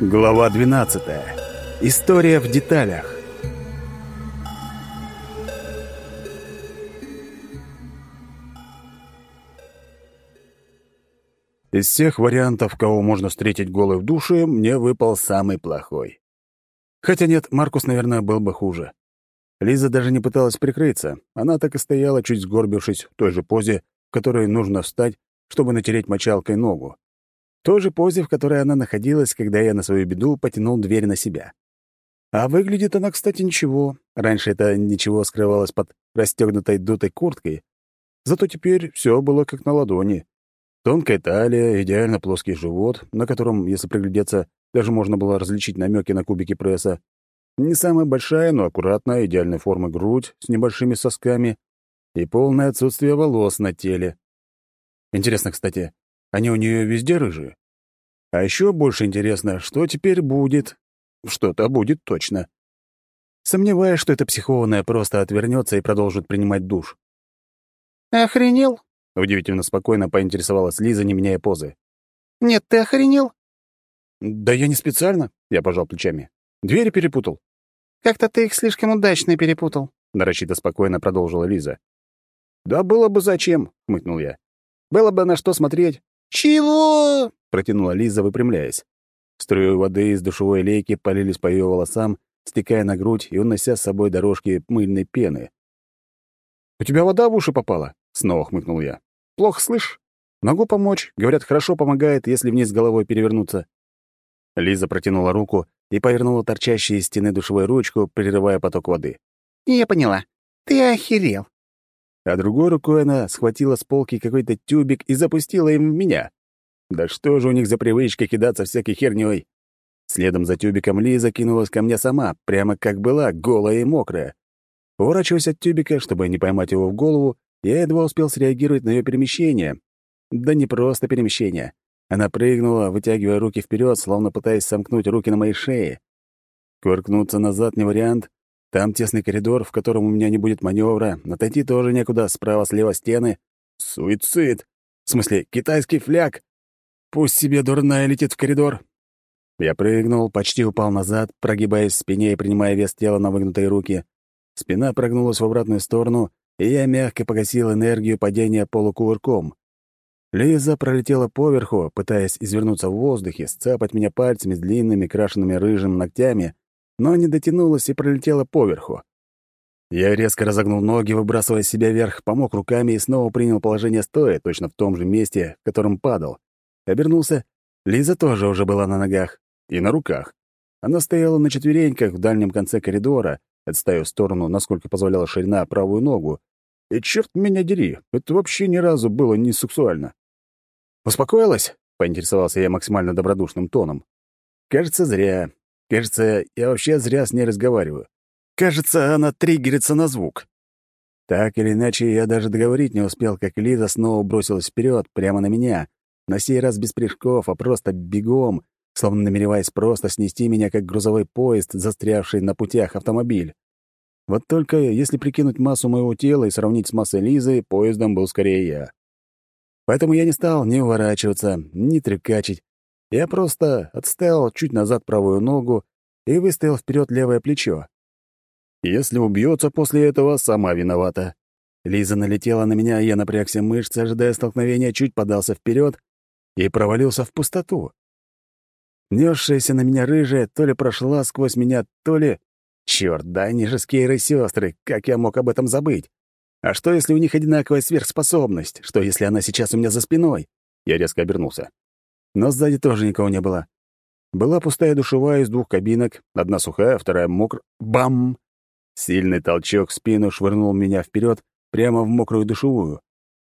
Глава 12. История в деталях. Из всех вариантов, кого можно встретить голый в душе, мне выпал самый плохой. Хотя нет, Маркус, наверное, был бы хуже. Лиза даже не пыталась прикрыться. Она так и стояла, чуть сгорбившись в той же позе, в которой нужно встать, чтобы натереть мочалкой ногу той же позе, в которой она находилась, когда я на свою беду потянул дверь на себя. А выглядит она, кстати, ничего. Раньше это ничего скрывалось под расстегнутой дутой курткой. Зато теперь все было как на ладони. Тонкая талия, идеально плоский живот, на котором, если приглядеться, даже можно было различить намеки на кубики пресса. Не самая большая, но аккуратная, идеальной формы грудь с небольшими сосками и полное отсутствие волос на теле. Интересно, кстати, они у нее везде рыжие. А еще больше интересно, что теперь будет. Что-то будет точно. Сомневаюсь, что эта психованная просто отвернется и продолжит принимать душ. «Охренел?» — удивительно спокойно поинтересовалась Лиза, не меняя позы. «Нет, ты охренел?» «Да я не специально», — я пожал плечами. «Двери перепутал». «Как-то ты их слишком удачно перепутал», — нарочито спокойно продолжила Лиза. «Да было бы зачем», — хмыкнул я. «Было бы на что смотреть. «Чего?» — протянула Лиза, выпрямляясь. Струи воды из душевой лейки полились по ее волосам, стекая на грудь и унося с собой дорожки мыльной пены. «У тебя вода в уши попала?» — снова хмыкнул я. «Плохо слышь? Могу помочь. Говорят, хорошо помогает, если вниз головой перевернуться». Лиза протянула руку и повернула торчащую из стены душевой ручку, прерывая поток воды. «Я поняла. Ты охерел а другой рукой она схватила с полки какой-то тюбик и запустила им в меня. Да что же у них за привычка кидаться всякой хернёй? Следом за тюбиком Лиза кинулась ко мне сама, прямо как была, голая и мокрая. Уворачиваясь от тюбика, чтобы не поймать его в голову, я едва успел среагировать на ее перемещение. Да не просто перемещение. Она прыгнула, вытягивая руки вперед, словно пытаясь сомкнуть руки на моей шее. Куркнуться назад не вариант, там тесный коридор, в котором у меня не будет маневра. Отойти тоже некуда, справа-слева стены. Суицид! В смысле, китайский фляг! Пусть себе дурная летит в коридор. Я прыгнул, почти упал назад, прогибаясь в спине и принимая вес тела на выгнутые руки. Спина прогнулась в обратную сторону, и я мягко погасил энергию падения полукувырком. Лиза пролетела поверху, пытаясь извернуться в воздухе, сцапать меня пальцами с длинными, крашенными рыжим ногтями, но не дотянулась и пролетела поверху. Я резко разогнул ноги, выбрасывая себя вверх, помог руками и снова принял положение стоя, точно в том же месте, в котором падал. Обернулся. Лиза тоже уже была на ногах и на руках. Она стояла на четвереньках в дальнем конце коридора, отставив в сторону, насколько позволяла ширина, правую ногу. И черт меня дери, это вообще ни разу было не сексуально. «Успокоилась?» — поинтересовался я максимально добродушным тоном. «Кажется, зря. Кажется, я вообще зря с ней разговариваю. Кажется, она триггерится на звук. Так или иначе, я даже договорить не успел, как Лиза снова бросилась вперед, прямо на меня. На сей раз без прыжков, а просто бегом, словно намереваясь просто снести меня, как грузовой поезд, застрявший на путях автомобиль. Вот только если прикинуть массу моего тела и сравнить с массой Лизы, поездом был скорее я. Поэтому я не стал ни уворачиваться, ни трюкачить, я просто отставил чуть назад правую ногу и выставил вперед левое плечо. Если убьется после этого, сама виновата. Лиза налетела на меня, я напрягся мышцы, ожидая столкновения, чуть подался вперед и провалился в пустоту. Несшаяся на меня рыжая то ли прошла сквозь меня, то ли... Черт, да они же с Кейрой сестры, как я мог об этом забыть? А что, если у них одинаковая сверхспособность? Что, если она сейчас у меня за спиной? Я резко обернулся но сзади тоже никого не было. Была пустая душевая из двух кабинок, одна сухая, вторая мокрая. Бам! Сильный толчок в спину швырнул меня вперед прямо в мокрую душевую.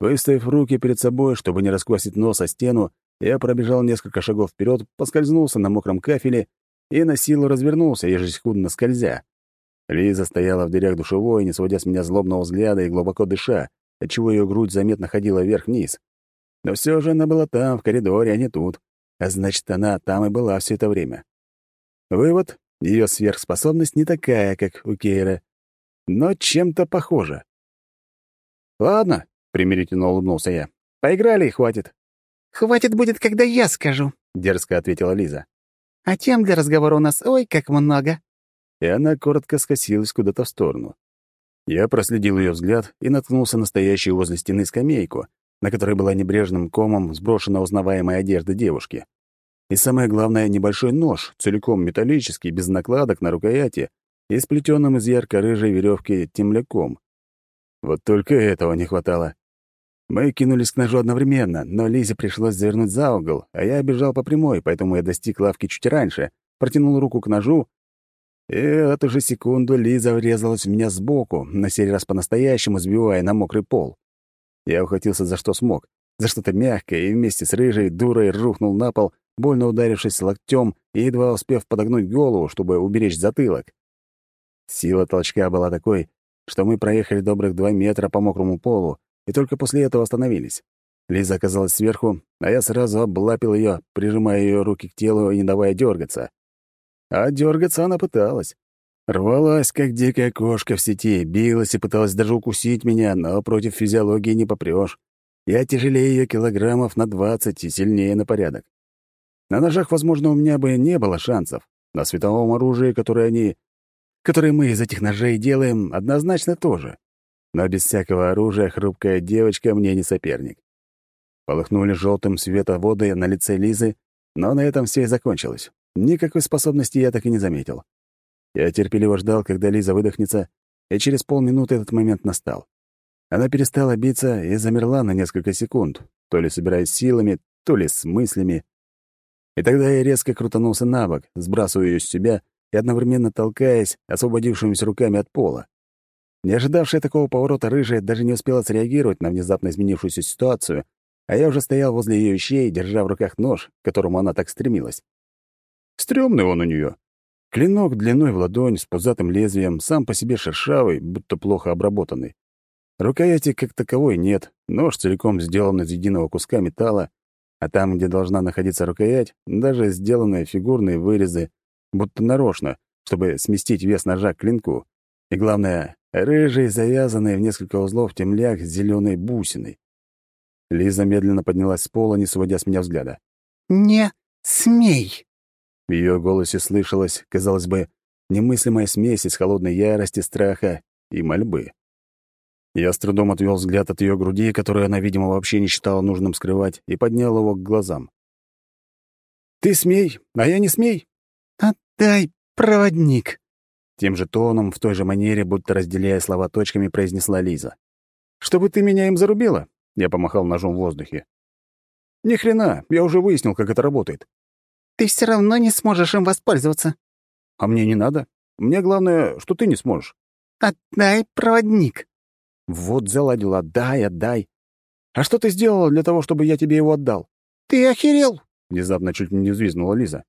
Выставив руки перед собой, чтобы не расквасить нос о стену, я пробежал несколько шагов вперед, поскользнулся на мокром кафеле и на силу развернулся, ежесекундно скользя. Лиза стояла в дверях душевой, не сводя с меня злобного взгляда и глубоко дыша, отчего ее грудь заметно ходила вверх-вниз. Но все же она была там, в коридоре, а не тут. А значит, она там и была все это время. Вывод — ее сверхспособность не такая, как у Кейра, но чем-то похожа. «Ладно», — примирительно улыбнулся я. «Поиграли и хватит». «Хватит будет, когда я скажу», — дерзко ответила Лиза. А тем для разговора у нас ой как много». И она коротко скосилась куда-то в сторону. Я проследил ее взгляд и наткнулся на стоящую возле стены скамейку, на которой была небрежным комом сброшена узнаваемая одежда девушки. И самое главное, небольшой нож, целиком металлический, без накладок на рукояти и сплетенным из ярко-рыжей веревки темляком. Вот только этого не хватало. Мы кинулись к ножу одновременно, но Лизе пришлось завернуть за угол, а я бежал по прямой, поэтому я достиг лавки чуть раньше, протянул руку к ножу, и в эту же секунду Лиза врезалась в меня сбоку, на сей раз по-настоящему сбивая на мокрый пол. Я ухватился за что смог, за что-то мягкое, и вместе с рыжей дурой рухнул на пол, больно ударившись локтем и едва успев подогнуть голову, чтобы уберечь затылок. Сила толчка была такой, что мы проехали добрых два метра по мокрому полу, и только после этого остановились. Лиза оказалась сверху, а я сразу облапил ее, прижимая ее руки к телу и не давая дергаться. А дергаться она пыталась. Рвалась, как дикая кошка в сети, билась и пыталась даже укусить меня, но против физиологии не попрёшь. Я тяжелее ее килограммов на двадцать и сильнее на порядок. На ножах, возможно, у меня бы не было шансов. На световом оружии, которое они... которое мы из этих ножей делаем, однозначно тоже. Но без всякого оружия хрупкая девочка мне не соперник. Полыхнули желтым световоды на лице Лизы, но на этом все и закончилось. Никакой способности я так и не заметил. Я терпеливо ждал, когда Лиза выдохнется, и через полминуты этот момент настал. Она перестала биться и замерла на несколько секунд, то ли собираясь силами, то ли с мыслями. И тогда я резко крутанулся на бок, сбрасывая ее с себя и одновременно толкаясь, освободившимися руками от пола. Не ожидавшая такого поворота рыжая даже не успела среагировать на внезапно изменившуюся ситуацию, а я уже стоял возле ее щей, держа в руках нож, к которому она так стремилась. Стрёмный он у нее. Клинок длиной в ладонь, с пузатым лезвием, сам по себе шершавый, будто плохо обработанный. Рукояти как таковой нет, нож целиком сделан из единого куска металла, а там, где должна находиться рукоять, даже сделаны фигурные вырезы, будто нарочно, чтобы сместить вес ножа к клинку. И главное, рыжий, завязанный в несколько узлов темляк с зеленой бусиной. Лиза медленно поднялась с пола, не сводя с меня взгляда. «Не смей!» В ее голосе слышалась, казалось бы, немыслимая смесь из холодной ярости, страха и мольбы. Я с трудом отвел взгляд от ее груди, которую она, видимо, вообще не считала нужным скрывать, и поднял его к глазам. «Ты смей, а я не смей!» «Отдай, проводник!» Тем же тоном, в той же манере, будто разделяя слова точками, произнесла Лиза. «Чтобы ты меня им зарубила?» Я помахал ножом в воздухе. «Ни хрена, я уже выяснил, как это работает». «Ты все равно не сможешь им воспользоваться». «А мне не надо. Мне главное, что ты не сможешь». «Отдай, проводник!» «Вот заладила. Отдай, отдай. А что ты сделала для того, чтобы я тебе его отдал?» «Ты охерел!» — внезапно чуть не взвизгнула Лиза.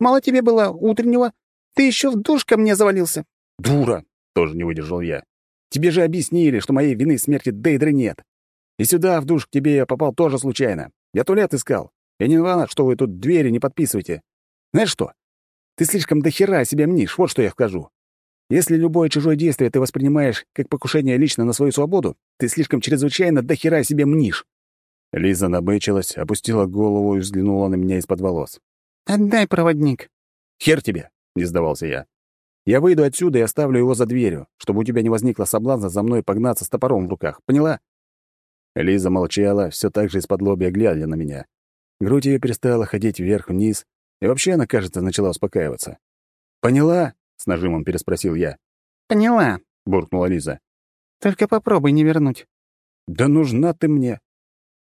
«Мало тебе было утреннего? Ты еще в душ ко мне завалился». «Дура!» — тоже не выдержал я. «Тебе же объяснили, что моей вины смерти Дейдры нет. И сюда, в душ, к тебе я попал тоже случайно. Я туалет искал. Я не виноват, что вы тут двери не подписываете. Знаешь что? Ты слишком дохера себя мнишь, вот что я скажу. Если любое чужое действие ты воспринимаешь как покушение лично на свою свободу, ты слишком чрезвычайно дохера себе мнишь». Лиза набычилась, опустила голову и взглянула на меня из-под волос. «Отдай, проводник». «Хер тебе!» — не сдавался я. «Я выйду отсюда и оставлю его за дверью, чтобы у тебя не возникло соблазна за мной погнаться с топором в руках. Поняла?» Лиза молчала, все так же из-под лобья глядя на меня. Грудь ее перестала ходить вверх-вниз, и вообще она, кажется, начала успокаиваться. «Поняла?» — с нажимом переспросил я. «Поняла», — буркнула Лиза. «Только попробуй не вернуть». «Да нужна ты мне.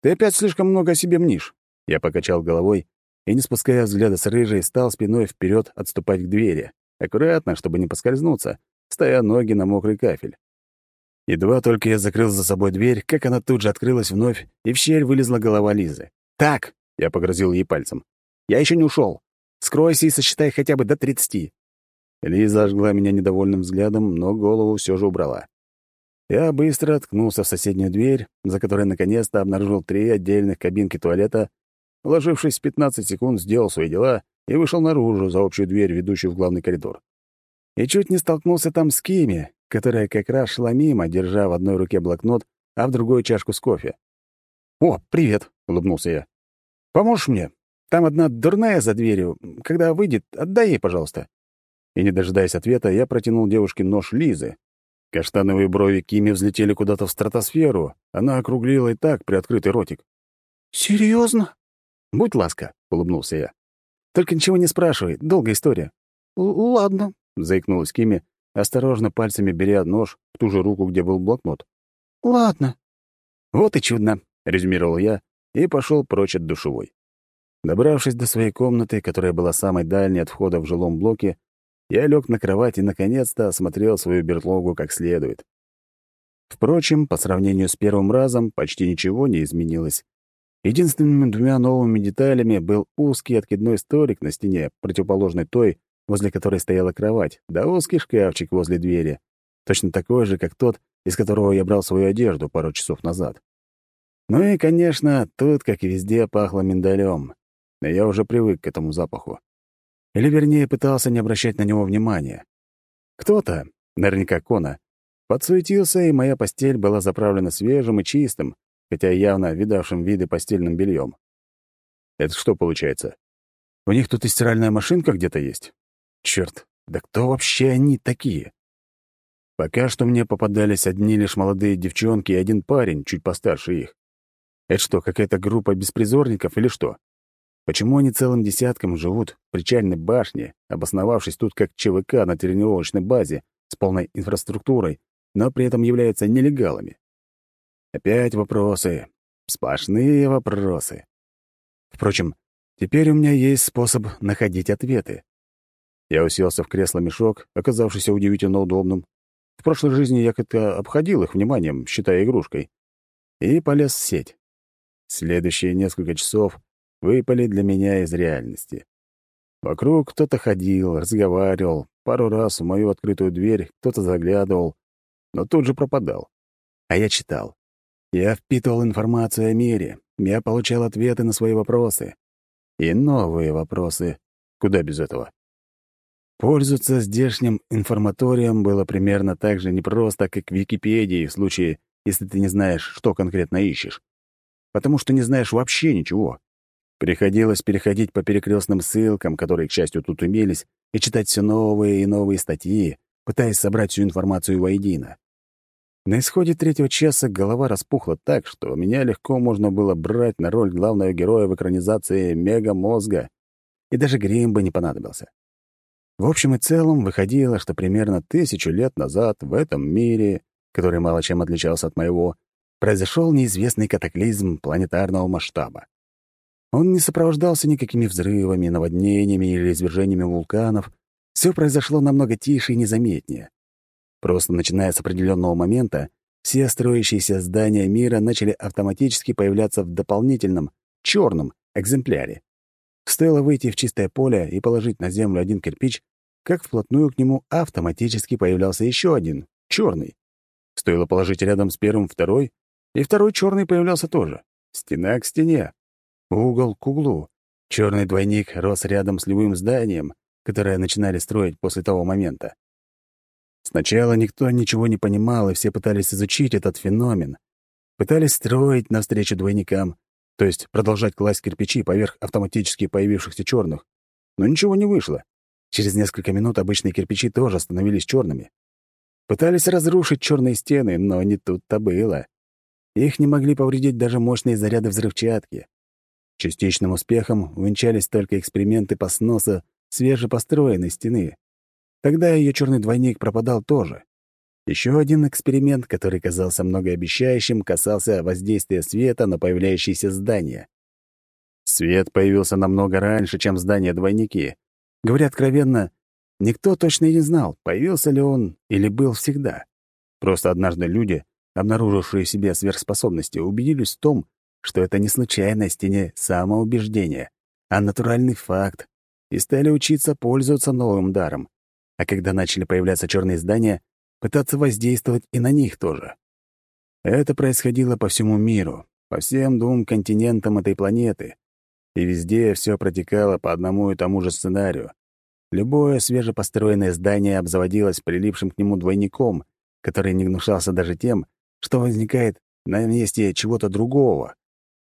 Ты опять слишком много о себе мнишь». Я покачал головой и, не спуская взгляда с рыжей, стал спиной вперед отступать к двери, аккуратно, чтобы не поскользнуться, ставя ноги на мокрый кафель. Едва только я закрыл за собой дверь, как она тут же открылась вновь, и в щель вылезла голова Лизы. «Так!» — я погрозил ей пальцем. «Я еще не ушел. Скройся и сосчитай хотя бы до тридцати. Лиза ожгла меня недовольным взглядом, но голову все же убрала. Я быстро ткнулся в соседнюю дверь, за которой наконец-то обнаружил три отдельных кабинки туалета, вложившись в 15 секунд, сделал свои дела и вышел наружу за общую дверь, ведущую в главный коридор. И чуть не столкнулся там с Кими, которая как раз шла мимо, держа в одной руке блокнот, а в другой — чашку с кофе. «О, привет!» — улыбнулся я. «Поможешь мне? Там одна дурная за дверью. Когда выйдет, отдай ей, пожалуйста». И, не дожидаясь ответа, я протянул девушке нож Лизы. Каштановые брови Кими взлетели куда-то в стратосферу. Она округлила и так приоткрытый ротик. «Серьезно?» «Будь ласка», — улыбнулся я. «Только ничего не спрашивай, долгая история». Л «Ладно», — заикнулась Кими, осторожно пальцами беря нож в ту же руку, где был блокнот. «Ладно». «Вот и чудно», — резюмировал я и пошел прочь от душевой. Добравшись до своей комнаты, которая была самой дальней от входа в жилом блоке, я лег на кровать и, наконец-то, осмотрел свою берлогу как следует. Впрочем, по сравнению с первым разом, почти ничего не изменилось. Единственными двумя новыми деталями был узкий откидной столик на стене, противоположной той, возле которой стояла кровать, да узкий шкафчик возле двери, точно такой же, как тот, из которого я брал свою одежду пару часов назад. Ну и, конечно, тут, как и везде, пахло миндалем но я уже привык к этому запаху. Или, вернее, пытался не обращать на него внимания. Кто-то, наверняка Кона, подсуетился, и моя постель была заправлена свежим и чистым, хотя явно видавшим виды постельным бельем. Это что получается? У них тут и стиральная машинка где-то есть? Черт, да кто вообще они такие? Пока что мне попадались одни лишь молодые девчонки и один парень, чуть постарше их. Это что, какая-то группа беспризорников или что? Почему они целым десятком живут в причальной башне, обосновавшись тут как ЧВК на тренировочной базе с полной инфраструктурой, но при этом являются нелегалами? Опять вопросы. Сплошные вопросы. Впрочем, теперь у меня есть способ находить ответы. Я уселся в кресло-мешок, оказавшийся удивительно удобным. В прошлой жизни я как-то обходил их вниманием, считая игрушкой. И полез в сеть. Следующие несколько часов выпали для меня из реальности. Вокруг кто-то ходил, разговаривал, пару раз в мою открытую дверь кто-то заглядывал, но тут же пропадал. А я читал. Я впитывал информацию о мире, я получал ответы на свои вопросы. И новые вопросы. Куда без этого? Пользоваться здешним информаторием было примерно так же непросто, как Википедии в случае, если ты не знаешь, что конкретно ищешь. Потому что не знаешь вообще ничего. Приходилось переходить по перекрестным ссылкам, которые, к счастью, тут имелись, и читать все новые и новые статьи, пытаясь собрать всю информацию воедино. На исходе третьего часа голова распухла так, что меня легко можно было брать на роль главного героя в экранизации «Мега-мозга», и даже грим бы не понадобился. В общем и целом, выходило, что примерно тысячу лет назад в этом мире, который мало чем отличался от моего, произошел неизвестный катаклизм планетарного масштаба. Он не сопровождался никакими взрывами, наводнениями или извержениями вулканов. Все произошло намного тише и незаметнее. Просто начиная с определенного момента, все строящиеся здания мира начали автоматически появляться в дополнительном, черном экземпляре. Стоило выйти в чистое поле и положить на землю один кирпич, как вплотную к нему автоматически появлялся еще один, черный. Стоило положить рядом с первым второй, и второй черный появлялся тоже. Стена к стене, Угол к углу. Черный двойник рос рядом с любым зданием, которое начинали строить после того момента. Сначала никто ничего не понимал, и все пытались изучить этот феномен. Пытались строить навстречу двойникам, то есть продолжать класть кирпичи поверх автоматически появившихся черных. Но ничего не вышло. Через несколько минут обычные кирпичи тоже становились черными. Пытались разрушить черные стены, но не тут-то было. Их не могли повредить даже мощные заряды взрывчатки. Частичным успехом увенчались только эксперименты по сносу свежепостроенной стены. Тогда ее черный двойник пропадал тоже. Еще один эксперимент, который казался многообещающим, касался воздействия света на появляющиеся здания. Свет появился намного раньше, чем здания-двойники. Говоря откровенно, никто точно и не знал, появился ли он или был всегда. Просто однажды люди, обнаружившие себе сверхспособности, убедились в том, что это не случайность и не самоубеждение, а натуральный факт, и стали учиться пользоваться новым даром. А когда начали появляться черные здания, пытаться воздействовать и на них тоже. Это происходило по всему миру, по всем двум континентам этой планеты, и везде все протекало по одному и тому же сценарию. Любое свежепостроенное здание обзаводилось прилипшим к нему двойником, который не гнушался даже тем, что возникает на месте чего-то другого.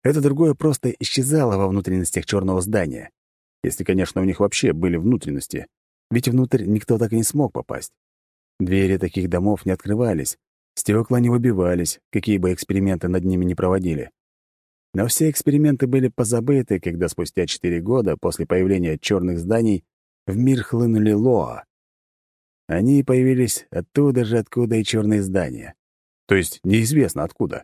Это другое просто исчезало во внутренностях черного здания. Если, конечно, у них вообще были внутренности. Ведь внутрь никто так и не смог попасть. Двери таких домов не открывались, стекла не выбивались, какие бы эксперименты над ними не проводили. Но все эксперименты были позабыты, когда спустя четыре года после появления черных зданий в мир хлынули Лоа. Они появились оттуда же, откуда и черные здания. То есть неизвестно откуда.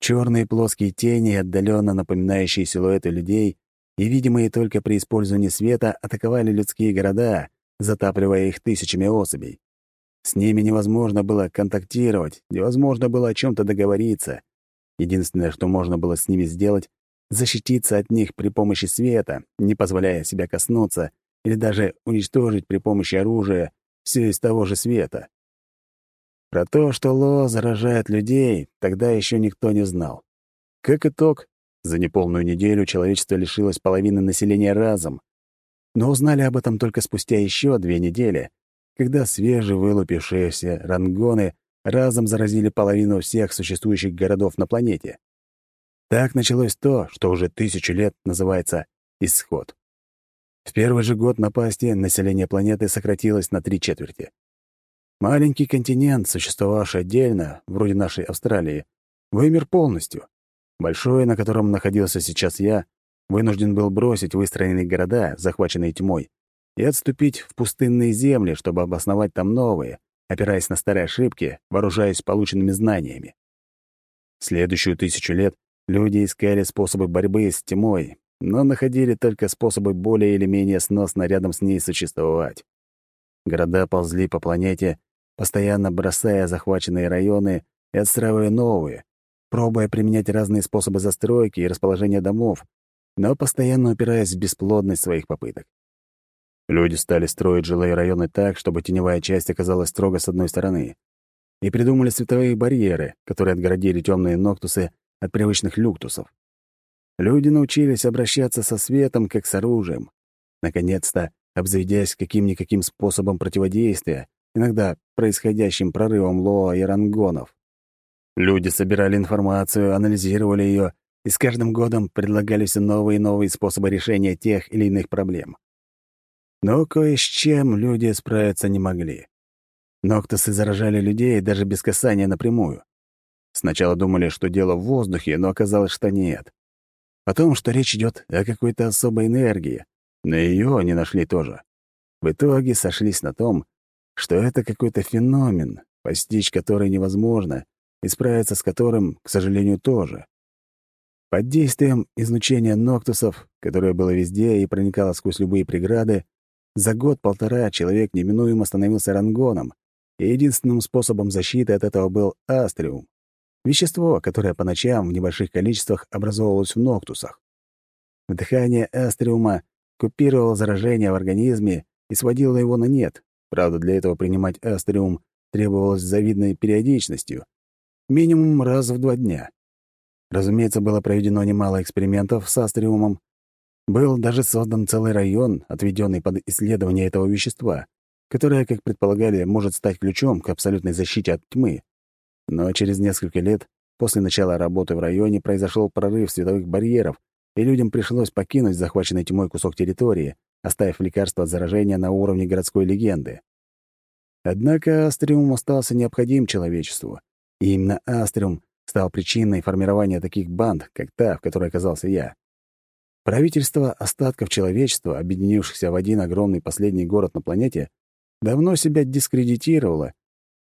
Черные плоские тени, отдаленно напоминающие силуэты людей и видимые только при использовании света, атаковали людские города, затапливая их тысячами особей. С ними невозможно было контактировать, невозможно было о чем то договориться. Единственное, что можно было с ними сделать — защититься от них при помощи света, не позволяя себя коснуться, или даже уничтожить при помощи оружия все из того же света. Про то, что Ло заражает людей, тогда еще никто не знал. Как итог, за неполную неделю человечество лишилось половины населения разом. Но узнали об этом только спустя еще две недели, когда свежевылупившиеся рангоны разом заразили половину всех существующих городов на планете. Так началось то, что уже тысячу лет называется «исход». В первый же год напасти население планеты сократилось на три четверти. Маленький континент, существовавший отдельно, вроде нашей Австралии, вымер полностью. Большой, на котором находился сейчас я, вынужден был бросить выстроенные города, захваченные тьмой, и отступить в пустынные земли, чтобы обосновать там новые, опираясь на старые ошибки, вооружаясь полученными знаниями. Следующую тысячу лет люди искали способы борьбы с тьмой, но находили только способы более или менее сносно рядом с ней существовать. Города ползли по планете, постоянно бросая захваченные районы и отстраивая новые, пробуя применять разные способы застройки и расположения домов, но постоянно упираясь в бесплодность своих попыток. Люди стали строить жилые районы так, чтобы теневая часть оказалась строго с одной стороны, и придумали световые барьеры, которые отгородили темные ноктусы от привычных люктусов. Люди научились обращаться со светом, как с оружием. Наконец-то, обзаведясь каким-никаким способом противодействия, иногда происходящим прорывом Лоа и Рангонов. Люди собирали информацию, анализировали ее и с каждым годом предлагали все новые и новые способы решения тех или иных проблем. Но кое с чем люди справиться не могли. Ноктусы заражали людей даже без касания напрямую. Сначала думали, что дело в воздухе, но оказалось, что нет. Потом, что речь идет о какой-то особой энергии, но ее они нашли тоже. В итоге сошлись на том, что это какой-то феномен, постичь который невозможно, и справиться с которым, к сожалению, тоже. Под действием излучения ноктусов, которое было везде и проникало сквозь любые преграды, за год-полтора человек неминуемо становился рангоном, и единственным способом защиты от этого был астриум — вещество, которое по ночам в небольших количествах образовывалось в ноктусах. Вдыхание астриума купировало заражение в организме и сводило его на нет. Правда, для этого принимать астриум требовалось с завидной периодичностью, минимум раз в два дня. Разумеется, было проведено немало экспериментов с астриумом, был даже создан целый район, отведенный под исследование этого вещества, которое, как предполагали, может стать ключом к абсолютной защите от тьмы. Но через несколько лет после начала работы в районе произошел прорыв световых барьеров, и людям пришлось покинуть захваченный тьмой кусок территории, оставив лекарство от заражения на уровне городской легенды. Однако астриум остался необходим человечеству, и именно астриум стал причиной формирования таких банд, как та, в которой оказался я. Правительство остатков человечества, объединившихся в один огромный последний город на планете, давно себя дискредитировало,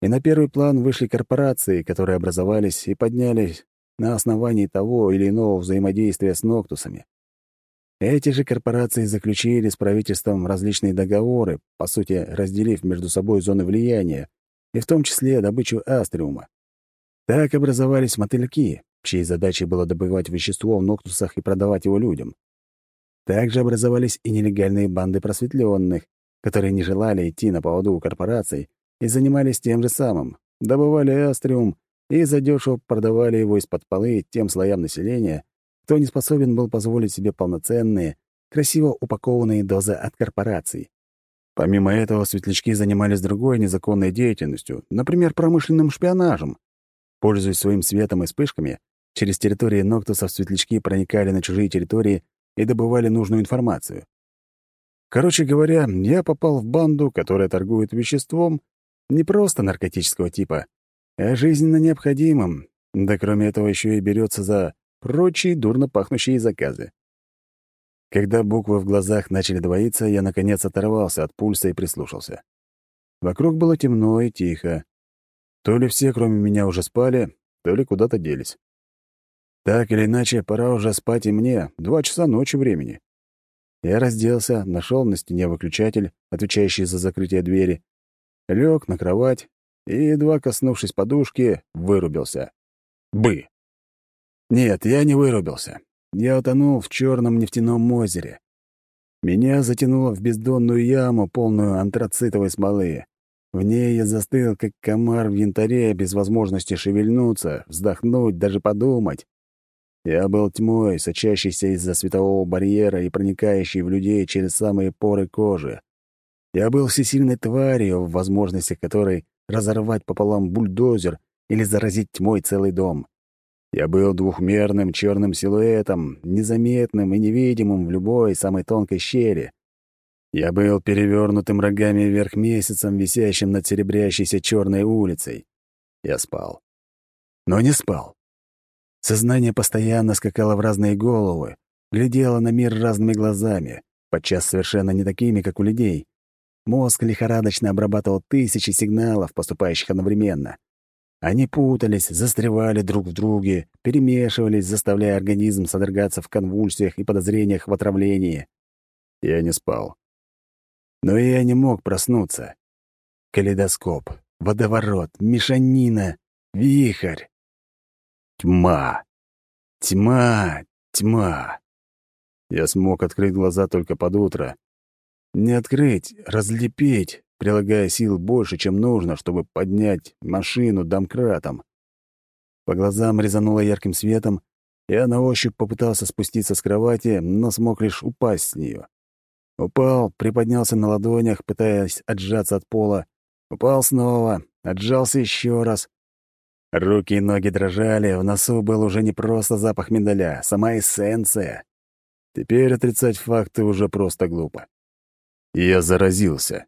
и на первый план вышли корпорации, которые образовались и поднялись на основании того или иного взаимодействия с Ноктусами. Эти же корпорации заключили с правительством различные договоры, по сути, разделив между собой зоны влияния, и в том числе добычу астриума. Так образовались мотыльки, чьей задачей было добывать вещество в Ноктусах и продавать его людям. Также образовались и нелегальные банды просветленных, которые не желали идти на поводу у корпораций и занимались тем же самым, добывали астриум и задешево продавали его из-под полы тем слоям населения, кто не способен был позволить себе полноценные, красиво упакованные дозы от корпораций. Помимо этого, светлячки занимались другой незаконной деятельностью, например, промышленным шпионажем. Пользуясь своим светом и вспышками, Через территории Ноктусов светлячки проникали на чужие территории и добывали нужную информацию. Короче говоря, я попал в банду, которая торгует веществом не просто наркотического типа, а жизненно необходимым, да кроме этого еще и берется за прочие дурно пахнущие заказы. Когда буквы в глазах начали двоиться, я, наконец, оторвался от пульса и прислушался. Вокруг было темно и тихо. То ли все, кроме меня, уже спали, то ли куда-то делись. Так или иначе, пора уже спать и мне, два часа ночи времени. Я разделся, нашел на стене выключатель, отвечающий за закрытие двери, лег на кровать и, едва коснувшись подушки, вырубился. Бы. Нет, я не вырубился. Я утонул в черном нефтяном озере. Меня затянуло в бездонную яму, полную антрацитовой смолы. В ней я застыл, как комар в янтаре, без возможности шевельнуться, вздохнуть, даже подумать. Я был тьмой, сочащейся из-за светового барьера и проникающей в людей через самые поры кожи. Я был всесильной тварью, в возможности которой разорвать пополам бульдозер или заразить тьмой целый дом. Я был двухмерным черным силуэтом, незаметным и невидимым в любой самой тонкой щели. Я был перевернутым рогами вверх месяцем, висящим над серебрящейся черной улицей. Я спал. Но не спал. Сознание постоянно скакало в разные головы, глядело на мир разными глазами, подчас совершенно не такими, как у людей. Мозг лихорадочно обрабатывал тысячи сигналов, поступающих одновременно. Они путались, застревали друг в друге, перемешивались, заставляя организм содрогаться в конвульсиях и подозрениях в отравлении. Я не спал. Но я не мог проснуться. Калейдоскоп, водоворот, мешанина, вихрь. Тьма. Тьма, тьма. Я смог открыть глаза только под утро. Не открыть, разлепить, прилагая сил больше, чем нужно, чтобы поднять машину домкратом. По глазам резануло ярким светом, я на ощупь попытался спуститься с кровати, но смог лишь упасть с нее. Упал, приподнялся на ладонях, пытаясь отжаться от пола. Упал снова, отжался еще раз. Руки и ноги дрожали, в носу был уже не просто запах миндаля, сама эссенция. Теперь отрицать факты уже просто глупо. Я заразился.